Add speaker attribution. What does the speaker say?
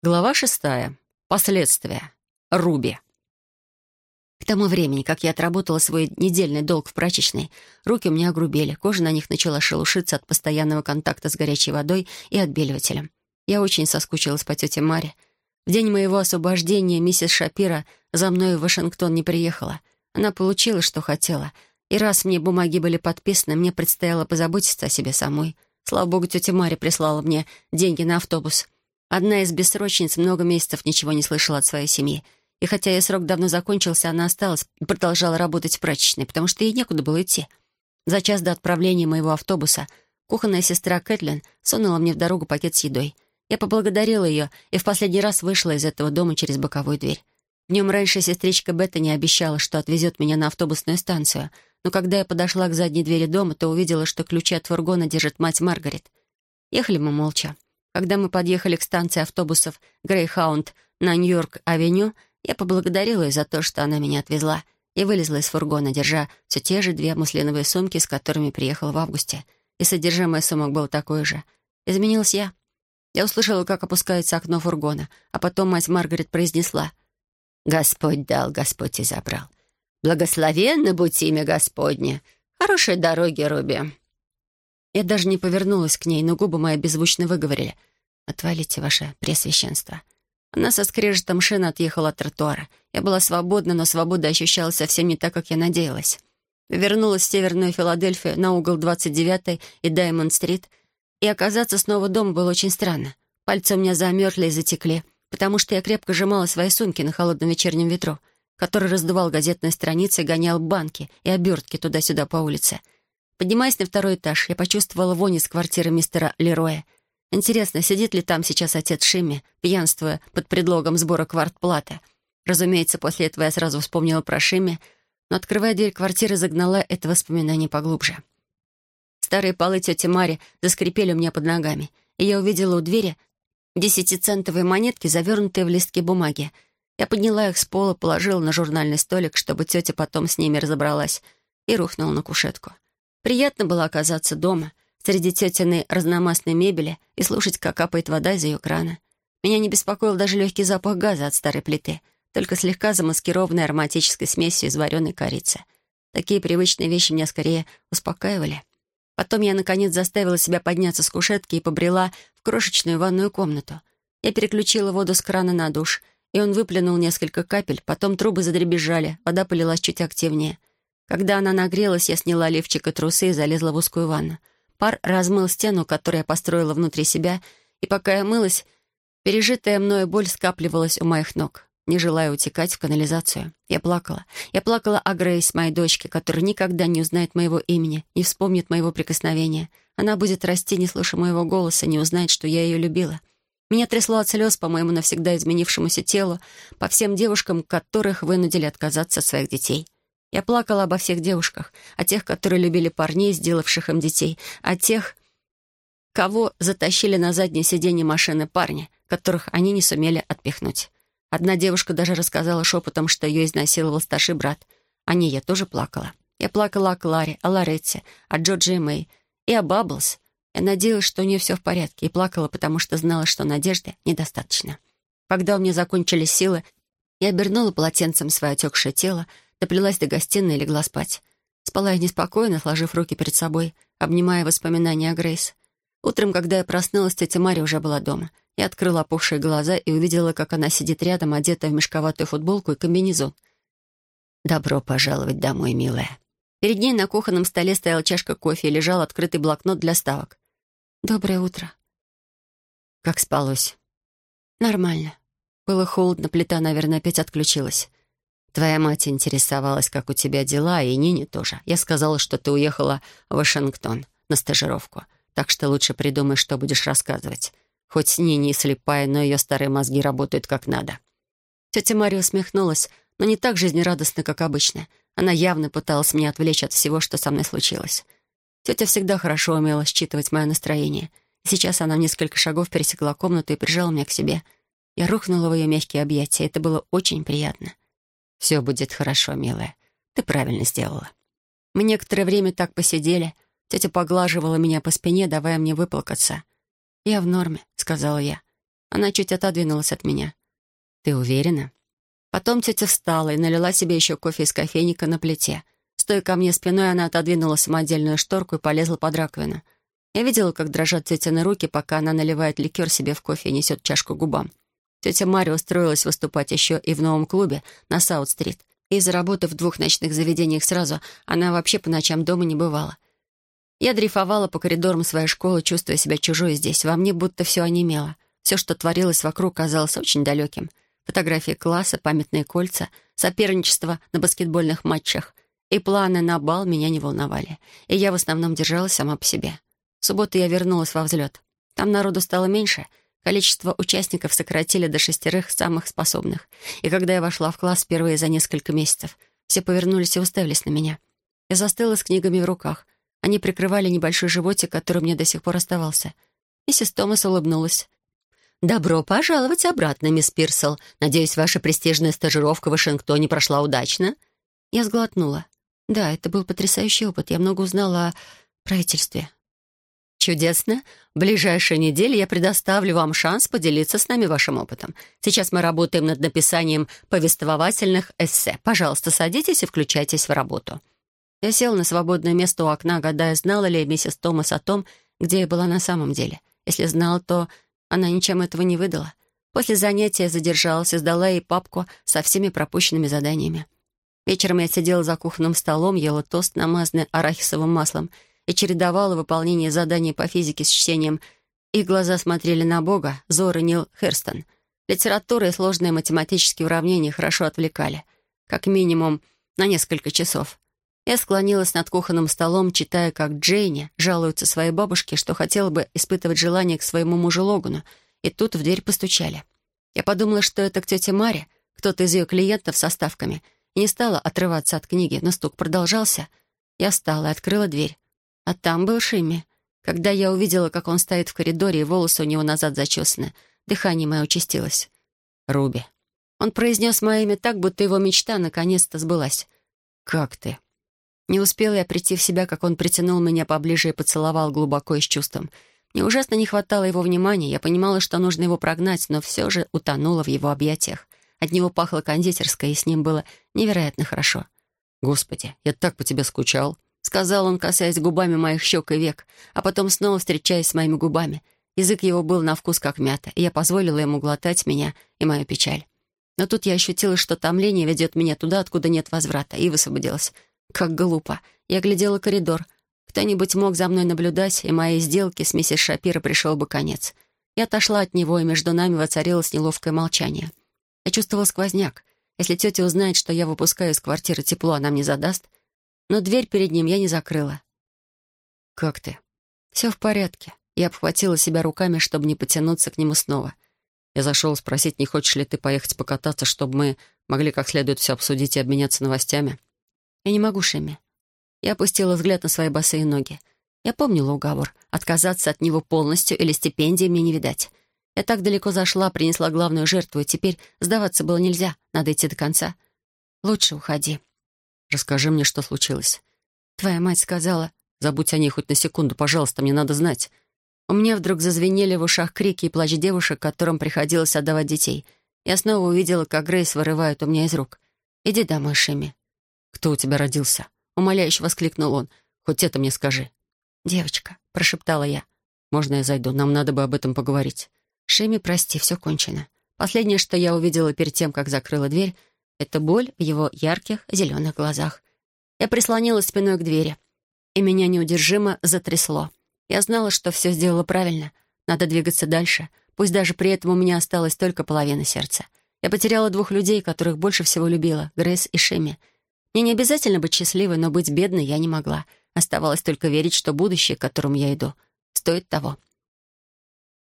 Speaker 1: Глава шестая. Последствия. Руби. К тому времени, как я отработала свой недельный долг в прачечной, руки у меня огрубели, кожа на них начала шелушиться от постоянного контакта с горячей водой и отбеливателем. Я очень соскучилась по тете Маре. В день моего освобождения миссис Шапира за мной в Вашингтон не приехала. Она получила, что хотела. И раз мне бумаги были подписаны, мне предстояло позаботиться о себе самой. Слава богу, тетя Маря прислала мне деньги на автобус — Одна из бессрочниц много месяцев ничего не слышала от своей семьи. И хотя ее срок давно закончился, она осталась и продолжала работать в прачечной, потому что ей некуда было идти. За час до отправления моего автобуса кухонная сестра Кэтлин сунула мне в дорогу пакет с едой. Я поблагодарила ее и в последний раз вышла из этого дома через боковую дверь. Днем раньше сестричка Беттани обещала, что отвезет меня на автобусную станцию, но когда я подошла к задней двери дома, то увидела, что ключи от фургона держит мать Маргарет. Ехали мы молча. Когда мы подъехали к станции автобусов «Грейхаунд» на Нью-Йорк-авеню, я поблагодарила ее за то, что она меня отвезла, и вылезла из фургона, держа все те же две муслиновые сумки, с которыми приехала в августе. И содержимое сумок было такое же. Изменилась я. Я услышала, как опускается окно фургона, а потом мать Маргарет произнесла «Господь дал, Господь и забрал. Благословенно будь имя Господне. Хорошей дороги, Руби». Я даже не повернулась к ней, но губы мои беззвучно выговорили. «Отвалите, ваше пресвященство». Она со скрежетом шин отъехала от тротуара. Я была свободна, но свобода ощущалась совсем не так, как я надеялась. Вернулась в Северную Филадельфию на угол 29-й и Даймонд-стрит, и оказаться снова дома было очень странно. Пальцы у меня замерзли и затекли, потому что я крепко сжимала свои сумки на холодном вечернем ветру, который раздувал газетные страницы гонял банки и обертки туда-сюда по улице — Поднимаясь на второй этаж, я почувствовала вонь из квартиры мистера Лероя. Интересно, сидит ли там сейчас отец Шимми, пьянствуя под предлогом сбора квартплаты? Разумеется, после этого я сразу вспомнила про Шимми, но, открывая дверь квартиры, загнала это воспоминание поглубже. Старые полы тети Мари заскрипели у меня под ногами, и я увидела у двери десятицентовые монетки, завернутые в листки бумаги. Я подняла их с пола, положила на журнальный столик, чтобы тетя потом с ними разобралась, и рухнула на кушетку. Приятно было оказаться дома, среди тетиной разномастной мебели и слушать, как капает вода из ее крана. Меня не беспокоил даже легкий запах газа от старой плиты, только слегка замаскированной ароматической смесью из вареной корицы. Такие привычные вещи меня скорее успокаивали. Потом я, наконец, заставила себя подняться с кушетки и побрела в крошечную ванную комнату. Я переключила воду с крана на душ, и он выплюнул несколько капель, потом трубы задребезжали, вода полилась чуть активнее. Когда она нагрелась, я сняла лифчик и трусы и залезла в узкую ванну. Пар размыл стену, которую я построила внутри себя, и пока я мылась, пережитая мною боль скапливалась у моих ног, не желая утекать в канализацию. Я плакала. Я плакала о Грейс, моей дочке, которая никогда не узнает моего имени, не вспомнит моего прикосновения. Она будет расти, не слыша моего голоса, не узнает, что я ее любила. Меня трясло от слез по моему навсегда изменившемуся телу, по всем девушкам, которых вынудили отказаться от своих детей. Я плакала обо всех девушках, о тех, которые любили парней, сделавших им детей, о тех, кого затащили на заднее сиденье машины парни, которых они не сумели отпихнуть. Одна девушка даже рассказала шепотом, что ее изнасиловал старший брат. О ней я тоже плакала. Я плакала о Кларе, о Лоретте, о Джорджи и Мэй и о Бабблс. Я надеялась, что у нее все в порядке, и плакала, потому что знала, что надежды недостаточно. Когда у меня закончились силы, я обернула полотенцем свое отекшее тело, доплелась до гостиной и легла спать. Спала я неспокойно, сложив руки перед собой, обнимая воспоминания о Грейс. Утром, когда я проснулась, тетя Мария уже была дома. Я открыла опухшие глаза и увидела, как она сидит рядом, одетая в мешковатую футболку и комбинезон. «Добро пожаловать домой, милая». Перед ней на кухонном столе стояла чашка кофе и лежал открытый блокнот для ставок. «Доброе утро». «Как спалось?» «Нормально. Было холодно, плита, наверное, опять отключилась. Твоя мать интересовалась, как у тебя дела, и Нине тоже. Я сказала, что ты уехала в Вашингтон на стажировку, так что лучше придумай, что будешь рассказывать. Хоть Нине и слепая, но ее старые мозги работают как надо». Тетя Мария усмехнулась, но не так жизнерадостно, как обычно. Она явно пыталась меня отвлечь от всего, что со мной случилось. Тетя всегда хорошо умела считывать мое настроение. сейчас она в несколько шагов пересекла комнату и прижала меня к себе. Я рухнула в ее мягкие объятия. Это было очень приятно. «Все будет хорошо, милая. Ты правильно сделала». Мы некоторое время так посидели. Тетя поглаживала меня по спине, давая мне выплакаться. «Я в норме», — сказала я. Она чуть отодвинулась от меня. «Ты уверена?» Потом тетя встала и налила себе еще кофе из кофейника на плите. Стоя ко мне спиной, она отодвинула самодельную шторку и полезла под раковину. Я видела, как дрожат тетины руки, пока она наливает ликер себе в кофе и несет чашку губам. Тетя Мария устроилась выступать еще и в новом клубе на Саут-стрит. И, заработав в двух ночных заведениях сразу, она вообще по ночам дома не бывала. Я дрейфовала по коридорам своей школы, чувствуя себя чужой здесь. Во мне будто все онемело. Все, что творилось вокруг, казалось очень далеким. Фотографии класса, памятные кольца, соперничество на баскетбольных матчах и планы на бал меня не волновали. И я в основном держалась сама по себе. В субботу я вернулась во взлет. Там народу стало меньше — Количество участников сократили до шестерых самых способных. И когда я вошла в класс впервые за несколько месяцев, все повернулись и уставились на меня. Я застыла с книгами в руках. Они прикрывали небольшой животик, который мне до сих пор оставался. Миссис Томас улыбнулась. «Добро пожаловать обратно, мисс Пирсел. Надеюсь, ваша престижная стажировка в Вашингтоне прошла удачно?» Я сглотнула. «Да, это был потрясающий опыт. Я много узнала о правительстве, Чудесно. В ближайшие недели я предоставлю вам шанс поделиться с нами вашим опытом. Сейчас мы работаем над написанием повествовательных эссе. Пожалуйста, садитесь и включайтесь в работу». Я села на свободное место у окна, гадая, знала ли миссис Томас о том, где я была на самом деле. Если знала, то она ничем этого не выдала. После занятия задержалась и сдала ей папку со всеми пропущенными заданиями. Вечером я сидела за кухонным столом, ела тост, намазанный арахисовым маслом — и чередовала выполнение заданий по физике с чтением. Их глаза смотрели на Бога, Зора Нил Херстон. Литература и сложные математические уравнения хорошо отвлекали. Как минимум на несколько часов. Я склонилась над кухонным столом, читая, как Джейни жалуется своей бабушке, что хотела бы испытывать желание к своему мужу Логану, и тут в дверь постучали. Я подумала, что это к тете Маре, кто-то из ее клиентов со ставками, и не стала отрываться от книги, но стук продолжался. Я встала и открыла дверь. А там был Шимми. Когда я увидела, как он стоит в коридоре, и волосы у него назад зачесаны, дыхание мое участилось. «Руби». Он произнес мое имя так, будто его мечта наконец-то сбылась. «Как ты?» Не успела я прийти в себя, как он притянул меня поближе и поцеловал глубоко и с чувством. Мне ужасно не хватало его внимания. Я понимала, что нужно его прогнать, но все же утонула в его объятиях. От него пахло кондитерской, и с ним было невероятно хорошо. «Господи, я так по тебе скучал!» — сказал он, касаясь губами моих щек и век, а потом снова встречаясь с моими губами. Язык его был на вкус как мята, и я позволила ему глотать меня и мою печаль. Но тут я ощутила, что томление ведет меня туда, откуда нет возврата, и высвободилась. Как глупо. Я глядела коридор. Кто-нибудь мог за мной наблюдать, и моей сделке с миссис Шапира пришел бы конец. Я отошла от него, и между нами воцарилось неловкое молчание. Я чувствовала сквозняк. Если тетя узнает, что я выпускаю из квартиры тепло, она мне задаст, но дверь перед ним я не закрыла. «Как ты?» «Все в порядке». Я обхватила себя руками, чтобы не потянуться к нему снова. Я зашел спросить, не хочешь ли ты поехать покататься, чтобы мы могли как следует все обсудить и обменяться новостями. Я не могу, Шемми. Я опустила взгляд на свои босые ноги. Я помнила уговор. Отказаться от него полностью или стипендии мне не видать. Я так далеко зашла, принесла главную жертву, и теперь сдаваться было нельзя. Надо идти до конца. Лучше уходи. Расскажи мне, что случилось. Твоя мать сказала... Забудь о ней хоть на секунду, пожалуйста, мне надо знать. У меня вдруг зазвенели в ушах крики и плач девушек, которым приходилось отдавать детей. Я снова увидела, как Грейс вырывает у меня из рук. «Иди домой, Шимми». «Кто у тебя родился?» — умоляюще воскликнул он. «Хоть это мне скажи». «Девочка», — прошептала я. «Можно я зайду? Нам надо бы об этом поговорить». «Шимми, прости, все кончено». Последнее, что я увидела перед тем, как закрыла дверь, это боль в его ярких зеленых глазах. Я прислонилась спиной к двери, и меня неудержимо затрясло. Я знала, что все сделала правильно. Надо двигаться дальше, пусть даже при этом у меня осталась только половина сердца. Я потеряла двух людей, которых больше всего любила — Грейс и Шеми. Мне не обязательно быть счастливой, но быть бедной я не могла. Оставалось только верить, что будущее, к которому я иду, стоит того.